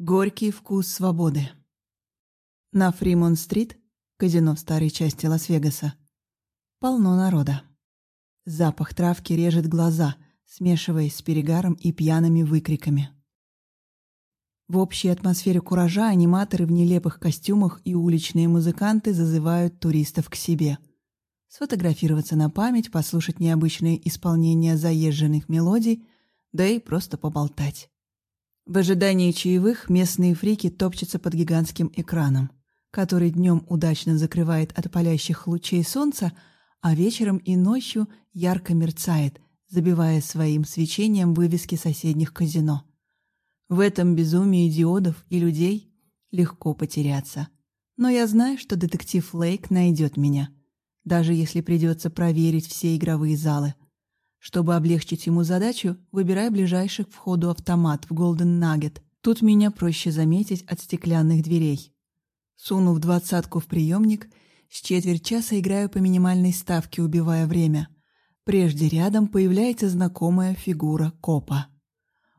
Горький вкус свободы. На Фримон-стрит, казино в старой части Лас-Вегаса, полно народа. Запах травки режет глаза, смешиваясь с перегаром и пьяными выкриками. В общей атмосфере куража аниматоры в нелепых костюмах и уличные музыканты зазывают туристов к себе. Сфотографироваться на память, послушать необычные исполнения заезженных мелодий, да и просто поболтать. В ожидании чаевых местные фрики топчутся под гигантским экраном, который днем удачно закрывает от палящих лучей солнца, а вечером и ночью ярко мерцает, забивая своим свечением вывески соседних казино. В этом безумии диодов и людей легко потеряться. Но я знаю, что детектив Лейк найдет меня, даже если придется проверить все игровые залы – чтобы облегчить ему задачу, выбирай ближайший к входу автомат в Golden Nugget. Тут меня проще заметить от стеклянных дверей. Сунув двадцатку в приемник, с четверть часа играю по минимальной ставке, убивая время. Прежде рядом появляется знакомая фигура копа.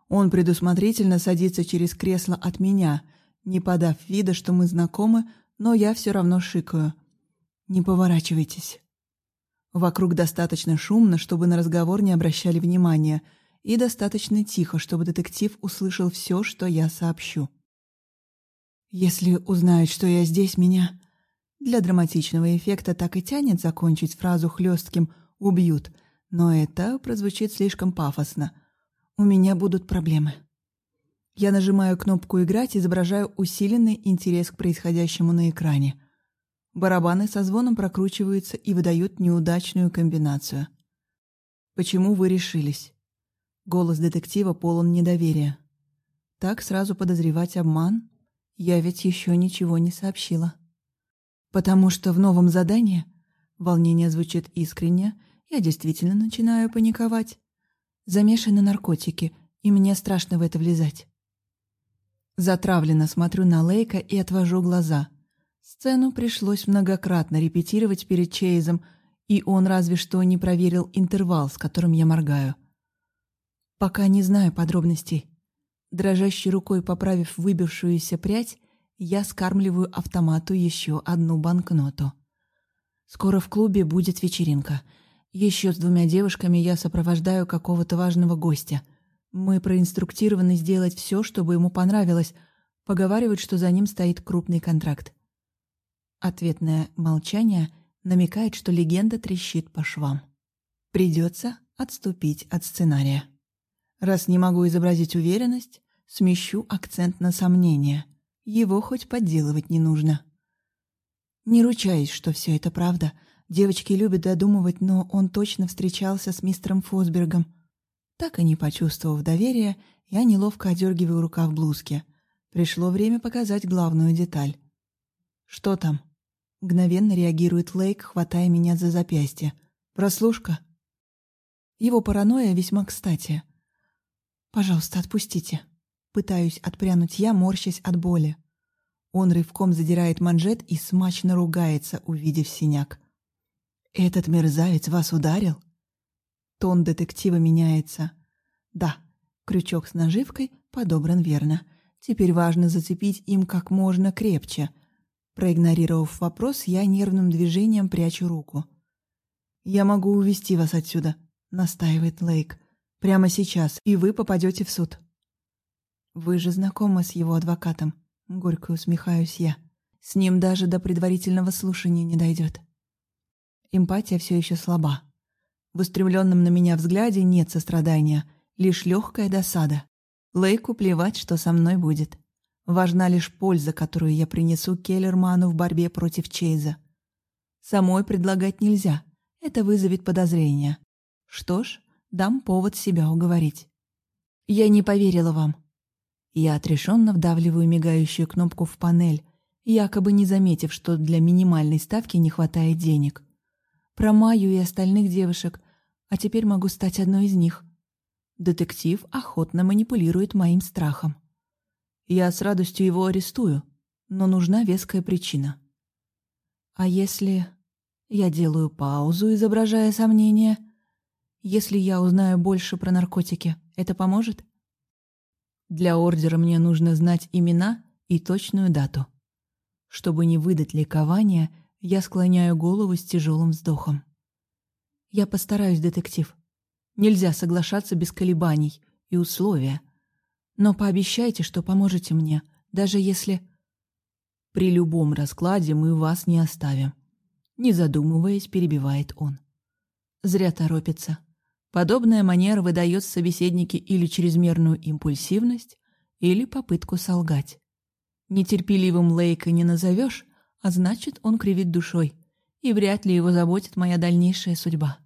Он предусмотрительно садится через кресло от меня, не подав вида, что мы знакомы, но я все равно шикаю. «Не поворачивайтесь». Вокруг достаточно шумно, чтобы на разговор не обращали внимания, и достаточно тихо, чтобы детектив услышал все, что я сообщу. Если узнают, что я здесь, меня... Для драматичного эффекта так и тянет закончить фразу хлестким «убьют», но это прозвучит слишком пафосно. У меня будут проблемы. Я нажимаю кнопку «Играть», изображаю усиленный интерес к происходящему на экране. Барабаны со звоном прокручиваются и выдают неудачную комбинацию. «Почему вы решились?» Голос детектива полон недоверия. «Так сразу подозревать обман? Я ведь еще ничего не сообщила». «Потому что в новом задании...» Волнение звучит искренне, я действительно начинаю паниковать. Замешаны наркотики, и мне страшно в это влезать. Затравленно смотрю на Лейка и отвожу глаза — Сцену пришлось многократно репетировать перед Чейзом, и он разве что не проверил интервал, с которым я моргаю. Пока не знаю подробностей. Дрожащей рукой поправив выбившуюся прядь, я скармливаю автомату еще одну банкноту. Скоро в клубе будет вечеринка. Еще с двумя девушками я сопровождаю какого-то важного гостя. Мы проинструктированы сделать все, чтобы ему понравилось. Поговаривают, что за ним стоит крупный контракт. Ответное молчание намекает, что легенда трещит по швам. Придется отступить от сценария. Раз не могу изобразить уверенность, смещу акцент на сомнение. Его хоть подделывать не нужно. Не ручаюсь, что все это правда. Девочки любят додумывать, но он точно встречался с мистером Фосбергом. Так и не почувствовав доверия, я неловко одергиваю рукав блузки. Пришло время показать главную деталь. «Что там?» Мгновенно реагирует Лейк, хватая меня за запястье. «Прослушка?» Его паранойя весьма кстати. «Пожалуйста, отпустите». Пытаюсь отпрянуть я, морщась от боли. Он рывком задирает манжет и смачно ругается, увидев синяк. «Этот мерзавец вас ударил?» Тон детектива меняется. «Да, крючок с наживкой подобран верно. Теперь важно зацепить им как можно крепче, Проигнорировав вопрос, я нервным движением прячу руку. «Я могу увести вас отсюда», — настаивает Лейк. «Прямо сейчас, и вы попадете в суд». «Вы же знакомы с его адвокатом», — горько усмехаюсь я. «С ним даже до предварительного слушания не дойдет». Эмпатия все еще слаба. В устремленном на меня взгляде нет сострадания, лишь легкая досада. Лейку плевать, что со мной будет. Важна лишь польза, которую я принесу Келлерману в борьбе против Чейза. Самой предлагать нельзя, это вызовет подозрения. Что ж, дам повод себя уговорить. Я не поверила вам. Я отрешенно вдавливаю мигающую кнопку в панель, якобы не заметив, что для минимальной ставки не хватает денег. Про Майю и остальных девушек, а теперь могу стать одной из них. Детектив охотно манипулирует моим страхом. Я с радостью его арестую, но нужна веская причина. А если... Я делаю паузу, изображая сомнение. Если я узнаю больше про наркотики, это поможет? Для ордера мне нужно знать имена и точную дату. Чтобы не выдать ликования, я склоняю голову с тяжелым вздохом. Я постараюсь, детектив. Нельзя соглашаться без колебаний и условия. Но пообещайте, что поможете мне, даже если... При любом раскладе мы вас не оставим. Не задумываясь, перебивает он. Зря торопится. Подобная манера выдает собеседнике или чрезмерную импульсивность, или попытку солгать. Нетерпеливым Лейка не назовешь, а значит, он кривит душой, и вряд ли его заботит моя дальнейшая судьба.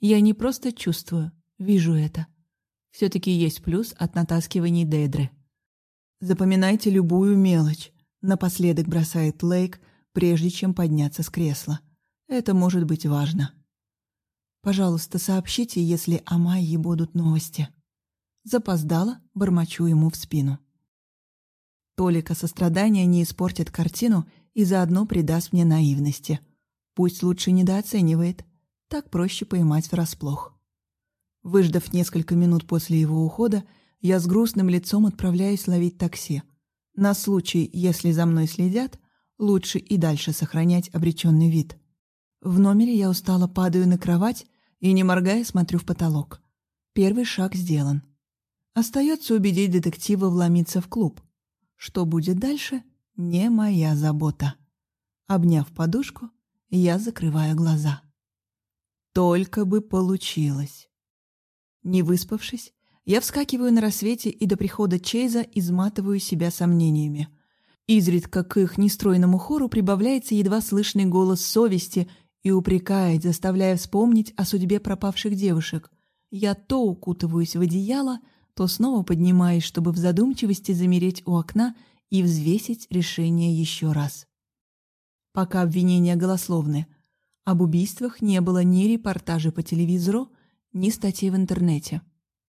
Я не просто чувствую, вижу это. Все-таки есть плюс от натаскиваний Дейдры. Запоминайте любую мелочь, напоследок бросает Лейк, прежде чем подняться с кресла. Это может быть важно. Пожалуйста, сообщите, если о Майе будут новости. Запоздала, бормочу ему в спину. Толика сострадания не испортит картину и заодно придаст мне наивности. Пусть лучше недооценивает. Так проще поймать врасплох. Выждав несколько минут после его ухода, я с грустным лицом отправляюсь ловить такси. На случай, если за мной следят, лучше и дальше сохранять обреченный вид. В номере я устало падаю на кровать и, не моргая, смотрю в потолок. Первый шаг сделан. Остается убедить детектива вломиться в клуб. Что будет дальше, не моя забота. Обняв подушку, я закрываю глаза. Только бы получилось. Не выспавшись, я вскакиваю на рассвете и до прихода Чейза изматываю себя сомнениями. Изредка к их нестройному хору прибавляется едва слышный голос совести и упрекает, заставляя вспомнить о судьбе пропавших девушек. Я то укутываюсь в одеяло, то снова поднимаюсь, чтобы в задумчивости замереть у окна и взвесить решение еще раз. Пока обвинения голословны. Об убийствах не было ни репортажей по телевизору, ни статей в интернете.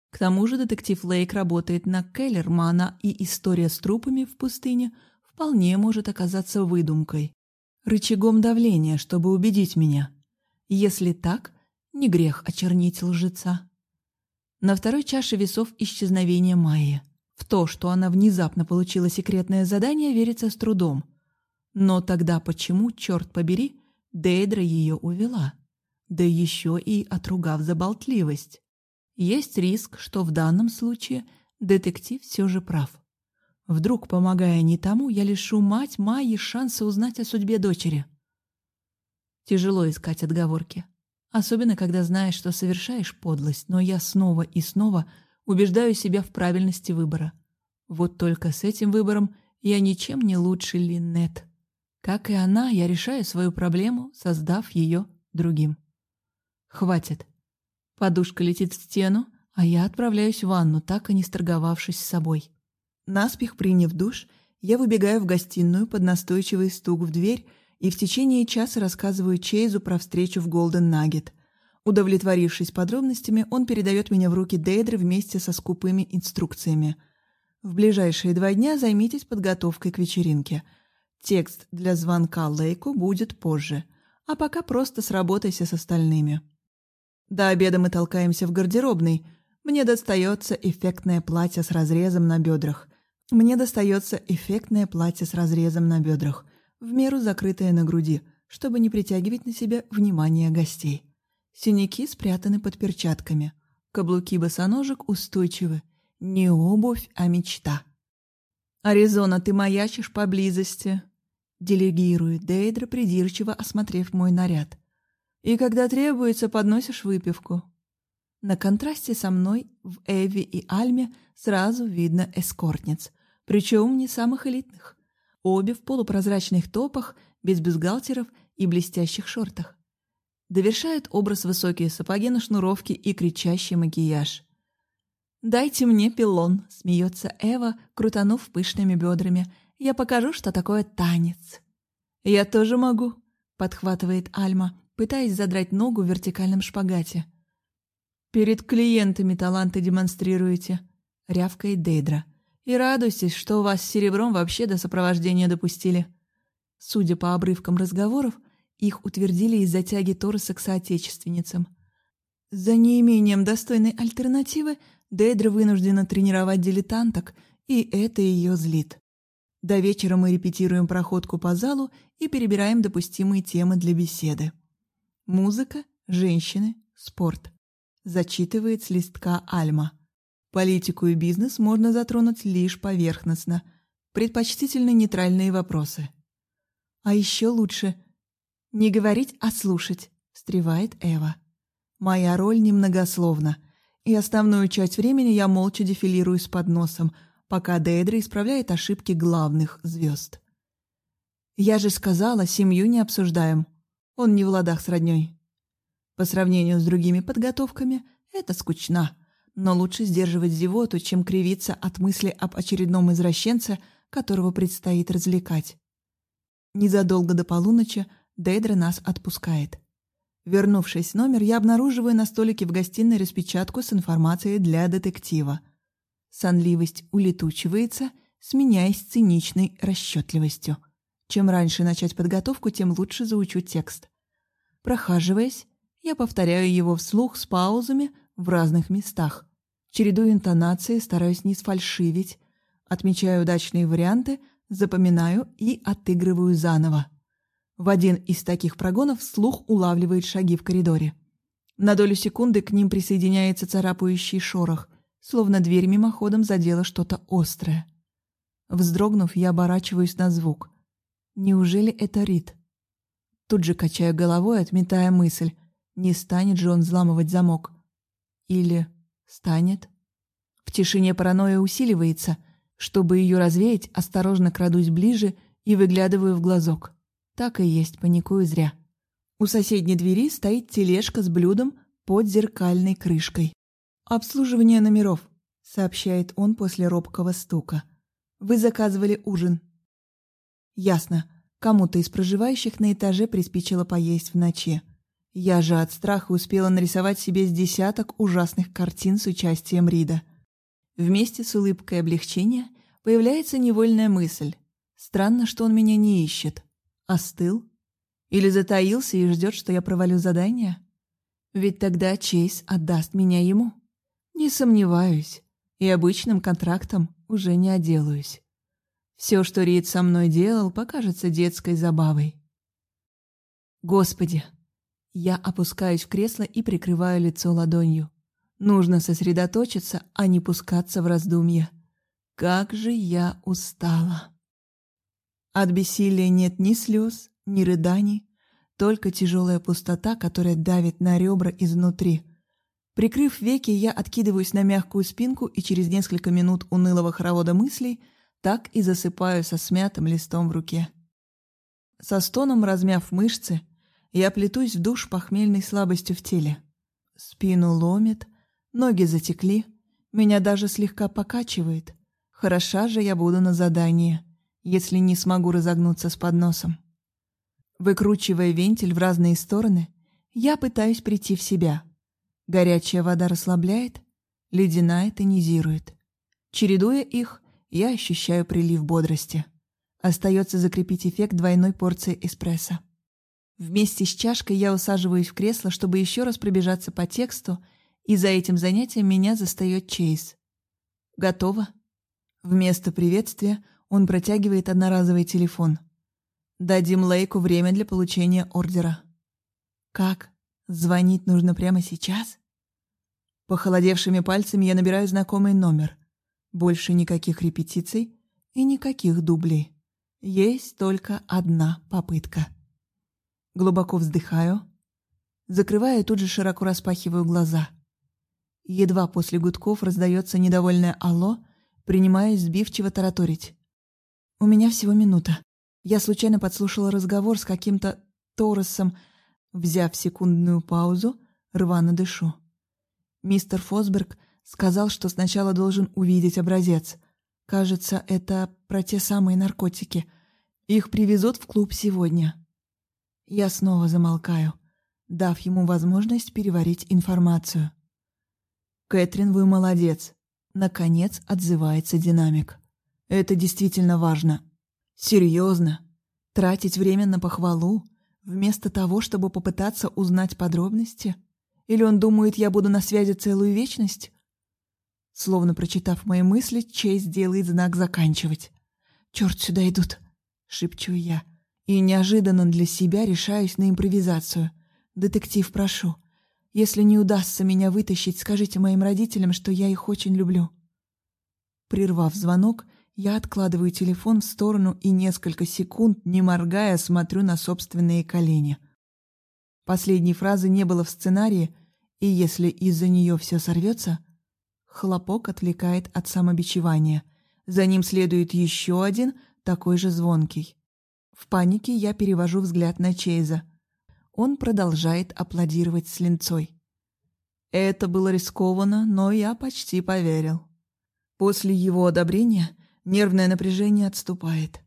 К тому же детектив Лейк работает на Келлермана, и история с трупами в пустыне вполне может оказаться выдумкой рычагом давления, чтобы убедить меня. Если так, не грех очернить лжеца. На второй чаше весов исчезновение Майи. В то, что она внезапно получила секретное задание, верится с трудом. Но тогда почему, черт побери, Дейдра ее увела? Да еще и отругав за болтливость. Есть риск, что в данном случае детектив все же прав. Вдруг, помогая не тому, я лишу мать Майи шанса узнать о судьбе дочери. Тяжело искать отговорки. Особенно, когда знаешь, что совершаешь подлость, но я снова и снова убеждаю себя в правильности выбора. Вот только с этим выбором я ничем не лучше Линнет. Как и она, я решаю свою проблему, создав ее другим. Хватит. Подушка летит в стену, а я отправляюсь в ванну, так и не сторговавшись с собой. Наспех приняв душ, я выбегаю в гостиную под настойчивый стук в дверь и в течение часа рассказываю Чейзу про встречу в Голден Наггет. Удовлетворившись подробностями, он передает меня в руки Дейдры вместе со скупыми инструкциями. В ближайшие два дня займитесь подготовкой к вечеринке. Текст для звонка Лейку будет позже, а пока просто сработайся с остальными. До обеда мы толкаемся в гардеробной. Мне достается эффектное платье с разрезом на бедрах. Мне достается эффектное платье с разрезом на бедрах, в меру закрытое на груди, чтобы не притягивать на себя внимание гостей. Синяки спрятаны под перчатками. Каблуки босоножек устойчивы. Не обувь, а мечта. «Аризона, ты маячишь поблизости», — делегирует Дейдра, придирчиво осмотрев мой наряд. «И когда требуется, подносишь выпивку». На контрасте со мной в Эви и Альме сразу видно эскортниц, причем не самых элитных. Обе в полупрозрачных топах, без бюстгальтеров и блестящих шортах. Довершают образ высокие сапоги на шнуровке и кричащий макияж. «Дайте мне пилон», — смеется Эва, крутанув пышными бедрами. «Я покажу, что такое танец». «Я тоже могу», — подхватывает Альма, пытаясь задрать ногу в вертикальном шпагате. «Перед клиентами таланты демонстрируете», — рявкает Дейдра. И радуйтесь, что вас с серебром вообще до сопровождения допустили. Судя по обрывкам разговоров, их утвердили из-за тяги Торреса к соотечественницам. За неимением достойной альтернативы Дейдра вынуждена тренировать дилетанток, и это ее злит. До вечера мы репетируем проходку по залу и перебираем допустимые темы для беседы. Музыка, женщины, спорт. Зачитывает с листка Альма. Политику и бизнес можно затронуть лишь поверхностно. Предпочтительно нейтральные вопросы. А еще лучше не говорить, а слушать, встревает Эва. Моя роль немногословна, и основную часть времени я молча дефилирую с подносом, пока Дейдра исправляет ошибки главных звезд. Я же сказала, семью не обсуждаем. Он не в ладах с родней. По сравнению с другими подготовками, это скучно, но лучше сдерживать зевоту, чем кривиться от мысли об очередном извращенце, которого предстоит развлекать. Незадолго до полуночи Дейдра нас отпускает. Вернувшись в номер, я обнаруживаю на столике в гостиной распечатку с информацией для детектива. Сонливость улетучивается, сменяясь циничной расчетливостью. Чем раньше начать подготовку, тем лучше заучу текст. Прохаживаясь, я повторяю его вслух с паузами в разных местах. Чередую интонации, стараюсь не сфальшивить, отмечаю удачные варианты, запоминаю и отыгрываю заново. В один из таких прогонов слух улавливает шаги в коридоре. На долю секунды к ним присоединяется царапающий шорох, словно дверь мимоходом задела что-то острое. Вздрогнув, я оборачиваюсь на звук. Неужели это Рид? Тут же качаю головой, отметая мысль. Не станет же он взламывать замок. Или станет? В тишине паранойя усиливается. Чтобы ее развеять, осторожно крадусь ближе и выглядываю в глазок. Так и есть, паникую зря. У соседней двери стоит тележка с блюдом под зеркальной крышкой. «Обслуживание номеров», — сообщает он после робкого стука. «Вы заказывали ужин». «Ясно. Кому-то из проживающих на этаже приспичило поесть в ночи. Я же от страха успела нарисовать себе с десяток ужасных картин с участием Рида. Вместе с улыбкой облегчения появляется невольная мысль. Странно, что он меня не ищет. Остыл? Или затаился и ждет, что я провалю задание? Ведь тогда Чейз отдаст меня ему. Не сомневаюсь, и обычным контрактом уже не отделаюсь. Все, что Рид со мной делал, покажется детской забавой. Господи! Я опускаюсь в кресло и прикрываю лицо ладонью. Нужно сосредоточиться, а не пускаться в раздумья. Как же я устала! От бессилия нет ни слез, ни рыданий, только тяжелая пустота, которая давит на ребра изнутри. Прикрыв веки, я откидываюсь на мягкую спинку и через несколько минут унылого хоровода мыслей так и засыпаю со смятым листом в руке. Со стоном размяв мышцы, я плетусь в душ похмельной слабостью в теле. Спину ломит, ноги затекли, меня даже слегка покачивает. Хороша же я буду на задании если не смогу разогнуться с подносом. Выкручивая вентиль в разные стороны, я пытаюсь прийти в себя. Горячая вода расслабляет, ледяная тонизирует. Чередуя их, я ощущаю прилив бодрости. Остается закрепить эффект двойной порции эспрессо. Вместе с чашкой я усаживаюсь в кресло, чтобы еще раз пробежаться по тексту, и за этим занятием меня застает Чейз. Готово. Вместо приветствия он протягивает одноразовый телефон. Дадим Лейку время для получения ордера. Как? Звонить нужно прямо сейчас? Похолодевшими пальцами я набираю знакомый номер. Больше никаких репетиций и никаких дублей. Есть только одна попытка. Глубоко вздыхаю, закрываю и тут же широко распахиваю глаза. Едва после гудков раздается недовольное «Алло», принимаясь сбивчиво тараторить. У меня всего минута. Я случайно подслушала разговор с каким-то Торосом. Взяв секундную паузу, рвано дышу. Мистер Фосберг сказал, что сначала должен увидеть образец. Кажется, это про те самые наркотики. Их привезут в клуб сегодня. Я снова замолкаю, дав ему возможность переварить информацию. «Кэтрин, вы молодец!» Наконец отзывается динамик. Это действительно важно. Серьезно. Тратить время на похвалу, вместо того, чтобы попытаться узнать подробности? Или он думает, я буду на связи целую вечность? Словно прочитав мои мысли, Чейз делает знак «заканчивать». «Черт, сюда идут!» — шепчу я. И неожиданно для себя решаюсь на импровизацию. «Детектив, прошу, если не удастся меня вытащить, скажите моим родителям, что я их очень люблю». Прервав звонок, я откладываю телефон в сторону и несколько секунд, не моргая, смотрю на собственные колени. Последней фразы не было в сценарии, и если из-за нее все сорвется, хлопок отвлекает от самобичевания. За ним следует еще один, такой же звонкий. В панике я перевожу взгляд на Чейза. Он продолжает аплодировать с линцой. Это было рискованно, но я почти поверил. После его одобрения нервное напряжение отступает.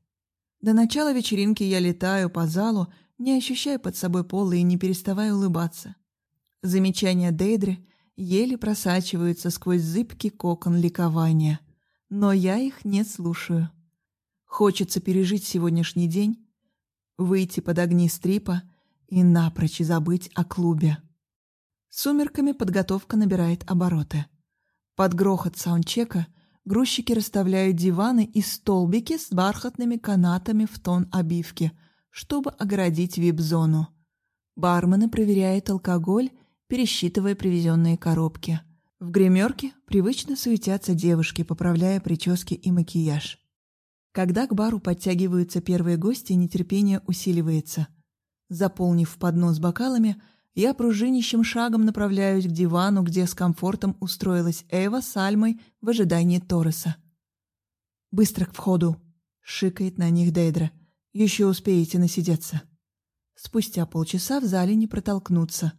До начала вечеринки я летаю по залу, не ощущая под собой пола и не переставая улыбаться. Замечания Дейдры еле просачиваются сквозь зыбкий кокон ликования, но я их не слушаю. Хочется пережить сегодняшний день, выйти под огни стрипа и напрочь забыть о клубе. Сумерками подготовка набирает обороты. Под грохот саундчека грузчики расставляют диваны и столбики с бархатными канатами в тон обивки, чтобы огородить вип-зону. Бармены проверяют алкоголь, пересчитывая привезенные коробки. В гримерке привычно суетятся девушки, поправляя прически и макияж. Когда к бару подтягиваются первые гости, нетерпение усиливается. Заполнив поднос бокалами, я пружинищим шагом направляюсь к дивану, где с комфортом устроилась Эва с Альмой в ожидании Торреса. «Быстро к входу!» — шикает на них Дейдра. «Еще успеете насидеться». Спустя полчаса в зале не протолкнуться.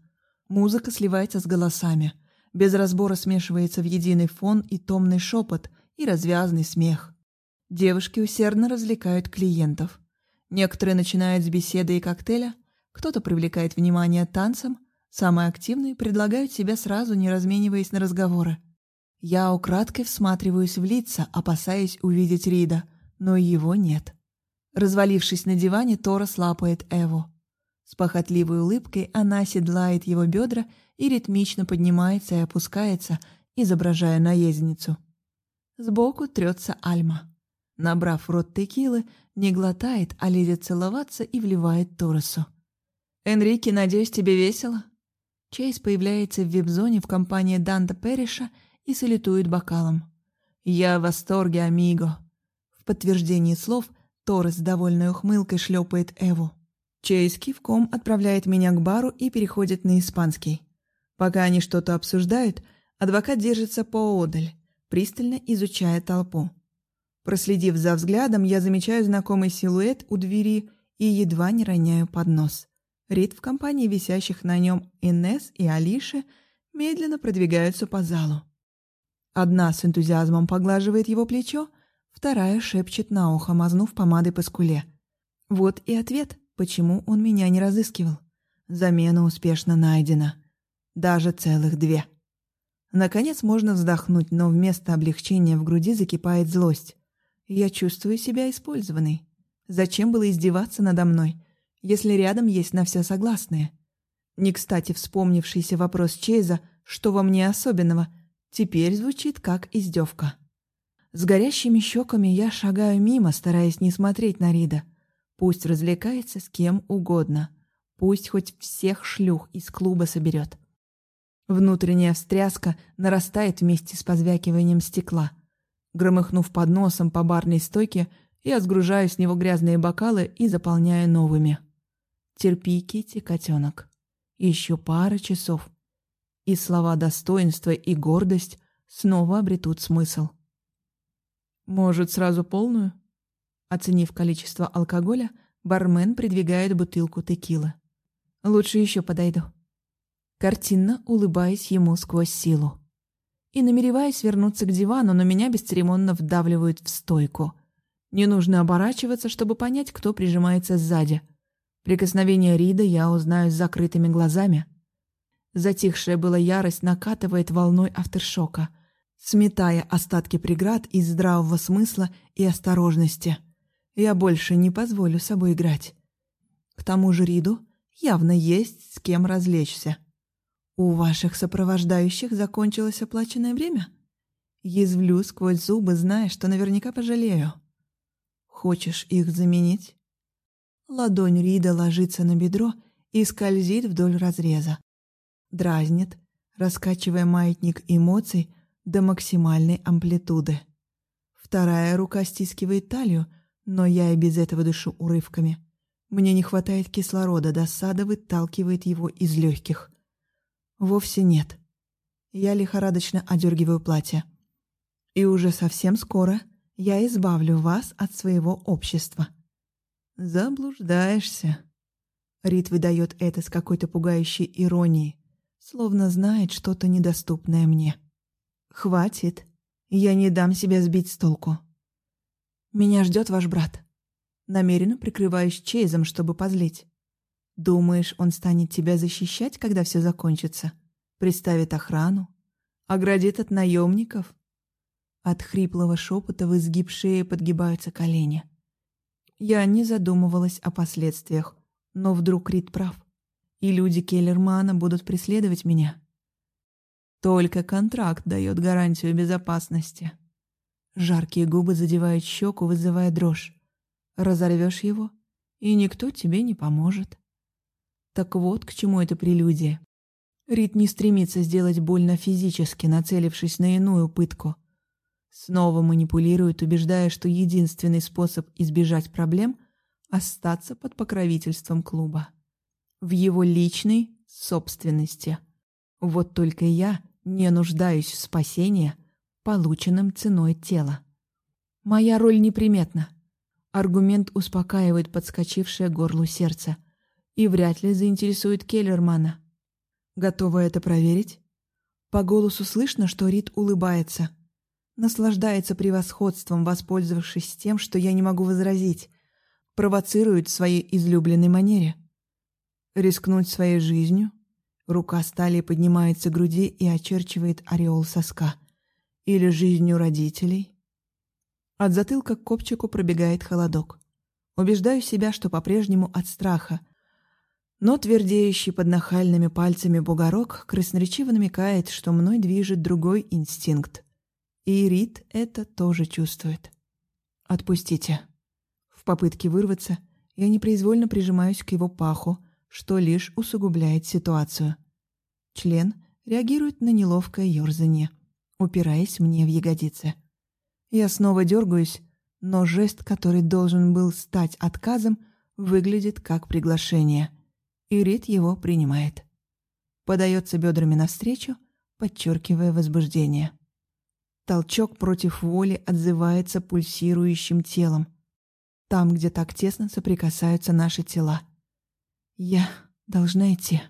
Музыка сливается с голосами. Без разбора смешивается в единый фон и томный шепот, и развязный смех. Девушки усердно развлекают клиентов. Некоторые начинают с беседы и коктейля, кто-то привлекает внимание танцем, самые активные предлагают себя сразу, не размениваясь на разговоры. Я украдкой всматриваюсь в лица, опасаясь увидеть Рида, но его нет. Развалившись на диване, Тора слапает Эву. С похотливой улыбкой она седлает его бедра и ритмично поднимается и опускается, изображая наездницу. Сбоку трется Альма. Набрав рот текилы, не глотает, а лезет целоваться и вливает Торосу. «Энрике, надеюсь, тебе весело?» Чейз появляется в вип-зоне в компании Данта Перриша и салютует бокалом. «Я в восторге, амиго!» В подтверждении слов Торрес довольной ухмылкой шлепает Эву. Чейз кивком отправляет меня к бару и переходит на испанский. Пока они что-то обсуждают, адвокат держится поодаль, пристально изучая толпу. Проследив за взглядом, я замечаю знакомый силуэт у двери и едва не роняю под нос. Рид в компании висящих на нем Инес и Алиши медленно продвигаются по залу. Одна с энтузиазмом поглаживает его плечо, вторая шепчет на ухо, мазнув помадой по скуле. Вот и ответ, почему он меня не разыскивал. Замена успешно найдена. Даже целых две. Наконец можно вздохнуть, но вместо облегчения в груди закипает злость. Я чувствую себя использованной. Зачем было издеваться надо мной? если рядом есть на все согласные. Не кстати вспомнившийся вопрос Чейза «Что во мне особенного?» теперь звучит как издевка. С горящими щеками я шагаю мимо, стараясь не смотреть на Рида. Пусть развлекается с кем угодно. Пусть хоть всех шлюх из клуба соберет. Внутренняя встряска нарастает вместе с позвякиванием стекла. Громыхнув под носом по барной стойке, я сгружаю с него грязные бокалы и заполняю новыми. Терпи, Кити, котенок. Еще пара часов. И слова достоинства и гордость снова обретут смысл. Может, сразу полную? Оценив количество алкоголя, бармен придвигает бутылку текилы. Лучше еще подойду. Картинно улыбаясь ему сквозь силу. И намереваясь вернуться к дивану, но меня бесцеремонно вдавливают в стойку. Не нужно оборачиваться, чтобы понять, кто прижимается сзади — Прикосновение Рида я узнаю с закрытыми глазами. Затихшая была ярость накатывает волной авторшока, сметая остатки преград из здравого смысла и осторожности. Я больше не позволю собой играть. К тому же Риду явно есть с кем развлечься. У ваших сопровождающих закончилось оплаченное время? Язвлю сквозь зубы, зная, что наверняка пожалею. Хочешь их заменить? Ладонь Рида ложится на бедро и скользит вдоль разреза. Дразнит, раскачивая маятник эмоций до максимальной амплитуды. Вторая рука стискивает талию, но я и без этого дышу урывками. Мне не хватает кислорода, досада выталкивает его из легких. Вовсе нет. Я лихорадочно одергиваю платье. И уже совсем скоро я избавлю вас от своего общества. Заблуждаешься. Рит выдает это с какой-то пугающей иронией, словно знает что-то недоступное мне. Хватит. Я не дам себя сбить с толку. Меня ждет ваш брат. Намеренно прикрываюсь Чейзом, чтобы позлить. Думаешь, он станет тебя защищать, когда все закончится? Приставит охрану? Оградит от наемников? От хриплого шепота в изгиб шеи подгибаются колени. Я не задумывалась о последствиях, но вдруг Рид прав, и люди Келлермана будут преследовать меня. Только контракт дает гарантию безопасности. Жаркие губы задевают щеку, вызывая дрожь. Разорвешь его, и никто тебе не поможет. Так вот, к чему это прелюдия. Рит не стремится сделать больно физически, нацелившись на иную пытку. Снова манипулирует, убеждая, что единственный способ избежать проблем — остаться под покровительством клуба. В его личной собственности. Вот только я не нуждаюсь в спасении, полученном ценой тела. Моя роль неприметна. Аргумент успокаивает подскочившее горлу сердце и вряд ли заинтересует Келлермана. Готова это проверить? По голосу слышно, что Рид улыбается. Наслаждается превосходством, воспользовавшись тем, что я не могу возразить. Провоцирует в своей излюбленной манере. Рискнуть своей жизнью? Рука стали поднимается к груди и очерчивает ореол соска. Или жизнью родителей? От затылка к копчику пробегает холодок. Убеждаю себя, что по-прежнему от страха. Но твердеющий под нахальными пальцами бугорок красноречиво намекает, что мной движет другой инстинкт. И Рит это тоже чувствует. «Отпустите». В попытке вырваться я непроизвольно прижимаюсь к его паху, что лишь усугубляет ситуацию. Член реагирует на неловкое ёрзанье, упираясь мне в ягодицы. Я снова дергаюсь, но жест, который должен был стать отказом, выглядит как приглашение. И Рит его принимает. Подается бедрами навстречу, подчеркивая возбуждение. Толчок против воли отзывается пульсирующим телом. Там, где так тесно соприкасаются наши тела. Я должна идти.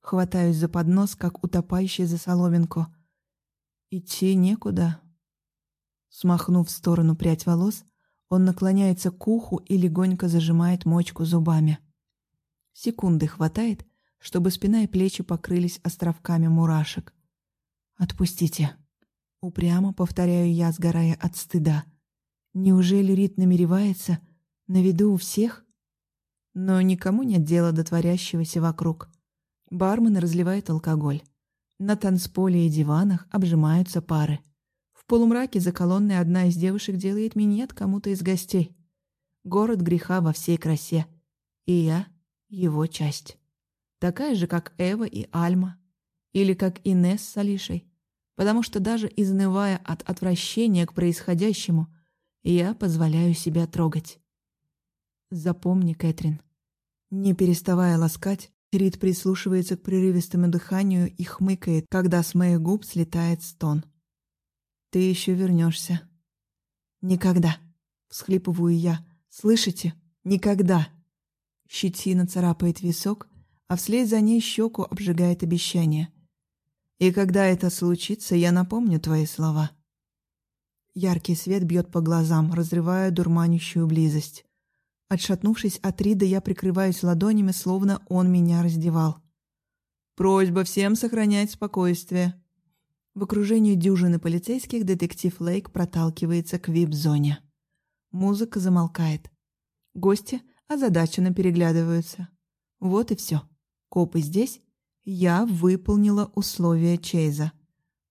Хватаюсь за поднос, как утопающий за соломинку. Идти некуда, Смахнув в сторону прядь волос, он наклоняется к уху и легонько зажимает мочку зубами. Секунды хватает, чтобы спина и плечи покрылись островками мурашек. «Отпустите!» Упрямо повторяю я, сгорая от стыда. Неужели Рит намеревается на виду у всех? Но никому нет дела до творящегося вокруг. Бармен разливает алкоголь. На танцполе и диванах обжимаются пары. В полумраке за колонной одна из девушек делает минет кому-то из гостей. Город греха во всей красе. И я — его часть. Такая же, как Эва и Альма. Или как Инесс с Алишей. Потому что даже изнывая от отвращения к происходящему, я позволяю себя трогать. Запомни, Кэтрин. Не переставая ласкать, Рид прислушивается к прерывистому дыханию и хмыкает, когда с моих губ слетает стон. Ты еще вернешься. Никогда. Всхлипываю я. Слышите? Никогда. Щетина царапает висок, а вслед за ней щеку обжигает обещание. И когда это случится, я напомню твои слова. Яркий свет бьет по глазам, разрывая дурманящую близость. Отшатнувшись от Рида, я прикрываюсь ладонями, словно он меня раздевал. «Просьба всем сохранять спокойствие», в окружении дюжины полицейских детектив Лейк проталкивается к вип-зоне. Музыка замолкает. Гости озадаченно переглядываются. Вот и все. Копы здесь. Я выполнила условия Чейза.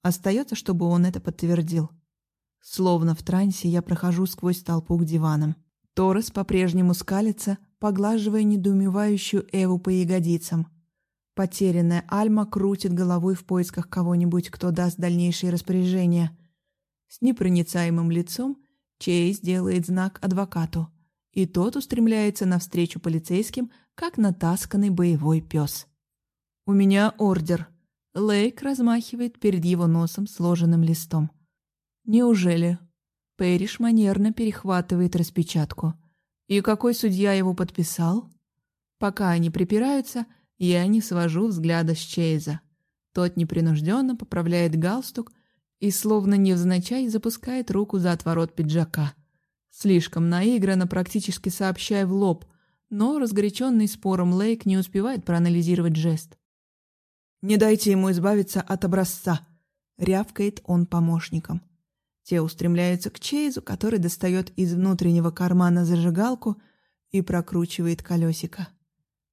Остается, чтобы он это подтвердил. Словно в трансе я прохожу сквозь толпу к диванам. Торрес по-прежнему скалится, поглаживая недоумевающую Эву по ягодицам. Потерянная Альма крутит головой в поисках кого-нибудь, кто даст дальнейшие распоряжения. С непроницаемым лицом Чейз делает знак адвокату, и тот устремляется навстречу полицейским, как натасканный боевой пес. «У меня ордер», Лейк размахивает перед его носом сложенным листом. «Неужели?» Пэриш манерно перехватывает распечатку. «И какой судья его подписал?» Пока они припираются, я не свожу взгляда с Чейза. Тот непринужденно поправляет галстук и, словно невзначай, запускает руку за отворот пиджака. Слишком наигранно, практически сообщая в лоб, но разгоряченный спором Лейк не успевает проанализировать жест. «Не дайте ему избавиться от образца», — рявкает он помощникам. Те устремляются к Чейзу, который достает из внутреннего кармана зажигалку и прокручивает колесико.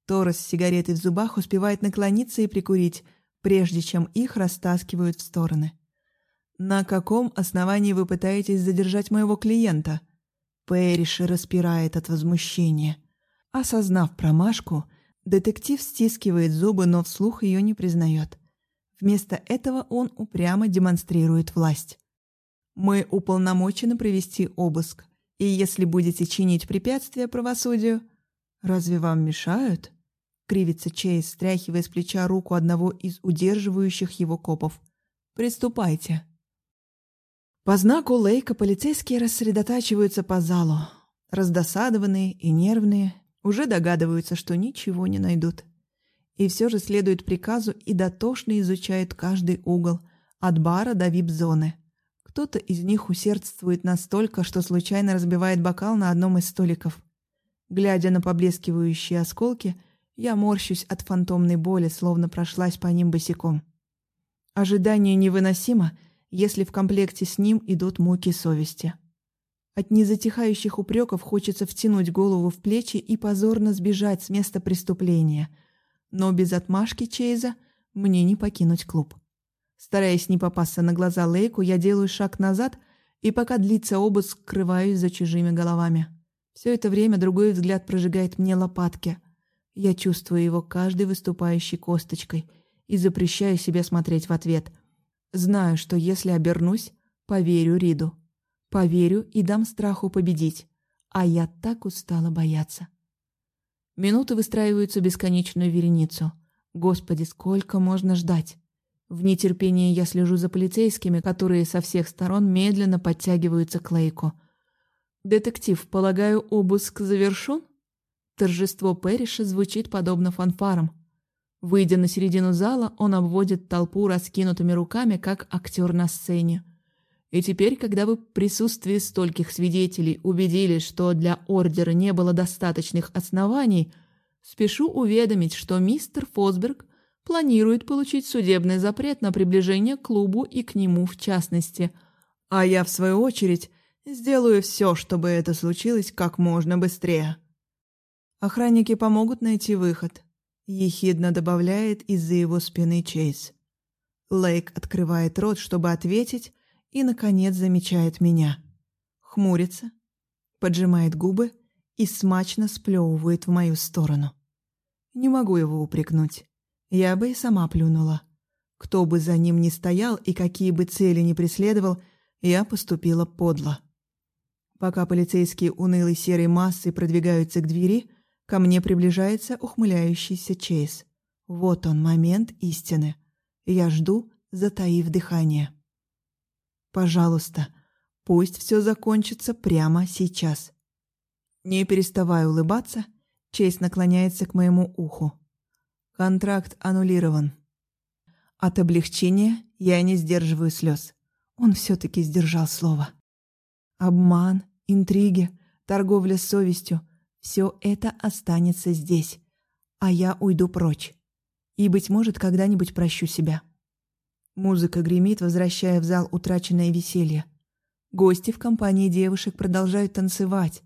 Торос с сигаретой в зубах успевает наклониться и прикурить, прежде чем их растаскивают в стороны. «На каком основании вы пытаетесь задержать моего клиента?» Пэриш распирает от возмущения. Осознав промашку, Детектив стискивает зубы, но вслух ее не признает. Вместо этого он упрямо демонстрирует власть. «Мы уполномочены провести обыск, и если будете чинить препятствия правосудию...» «Разве вам мешают?» — кривится Чейз, стряхивая с плеча руку одного из удерживающих его копов. «Приступайте». По знаку Лейка полицейские рассредотачиваются по залу. Раздосадованные и нервные, уже догадываются, что ничего не найдут. И все же следуют приказу и дотошно изучают каждый угол, от бара до вип-зоны. Кто-то из них усердствует настолько, что случайно разбивает бокал на одном из столиков. Глядя на поблескивающие осколки, я морщусь от фантомной боли, словно прошлась по ним босиком. Ожидание невыносимо, если в комплекте с ним идут муки совести. От незатихающих упреков хочется втянуть голову в плечи и позорно сбежать с места преступления. Но без отмашки Чейза мне не покинуть клуб. Стараясь не попасться на глаза Лейку, я делаю шаг назад и пока длится обыск, скрываюсь за чужими головами. Все это время другой взгляд прожигает мне лопатки. Я чувствую его каждой выступающей косточкой и запрещаю себе смотреть в ответ. Знаю, что если обернусь, поверю Риду. Поверю и дам страху победить. А я так устала бояться. Минуты выстраиваются бесконечную вереницу. Господи, сколько можно ждать? В нетерпении я слежу за полицейскими, которые со всех сторон медленно подтягиваются к Лейку. «Детектив, полагаю, обыск завершен?» Торжество Перриша звучит подобно фанфарам. Выйдя на середину зала, он обводит толпу раскинутыми руками, как актер на сцене. И теперь, когда вы в присутствии стольких свидетелей убедились, что для ордера не было достаточных оснований, спешу уведомить, что мистер Фосберг планирует получить судебный запрет на приближение к клубу и к нему в частности. А я, в свою очередь, сделаю все, чтобы это случилось как можно быстрее. Охранники помогут найти выход, ехидно добавляет из-за его спины Чейз. Лейк открывает рот, чтобы ответить, и, наконец, замечает меня. Хмурится, поджимает губы и смачно сплевывает в мою сторону. Не могу его упрекнуть. Я бы и сама плюнула. Кто бы за ним ни стоял и какие бы цели ни преследовал, я поступила подло. Пока полицейские унылой серой массой продвигаются к двери, ко мне приближается ухмыляющийся Чейз. Вот он, момент истины. Я жду, затаив дыхание. Пожалуйста, пусть все закончится прямо сейчас. Не переставая улыбаться, Чейз наклоняется к моему уху. Контракт аннулирован. От облегчения я не сдерживаю слез. Он все-таки сдержал слово. Обман, интриги, торговля с совестью — все это останется здесь, а я уйду прочь. И, быть может, когда-нибудь прощу себя. Музыка гремит, возвращая в зал утраченное веселье. Гости в компании девушек продолжают танцевать.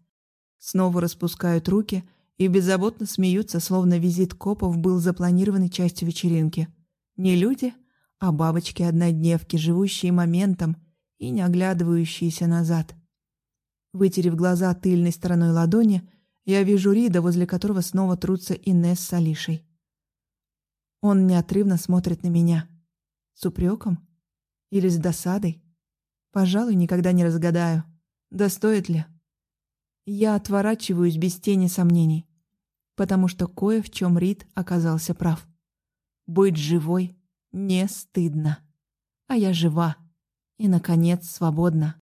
Снова распускают руки и беззаботно смеются, словно визит копов был запланированной частью вечеринки. Не люди, а бабочки-однодневки, живущие моментом и не оглядывающиеся назад. Вытерев глаза тыльной стороной ладони, я вижу Рида, возле которого снова трутся Инесс с Алишей. Он неотрывно смотрит на меня. С упреком? Или с досадой? Пожалуй, никогда не разгадаю. Да стоит ли? Я отворачиваюсь без тени сомнений, потому что кое в чем Рид оказался прав. Быть живой не стыдно. А я жива и, наконец, свободна.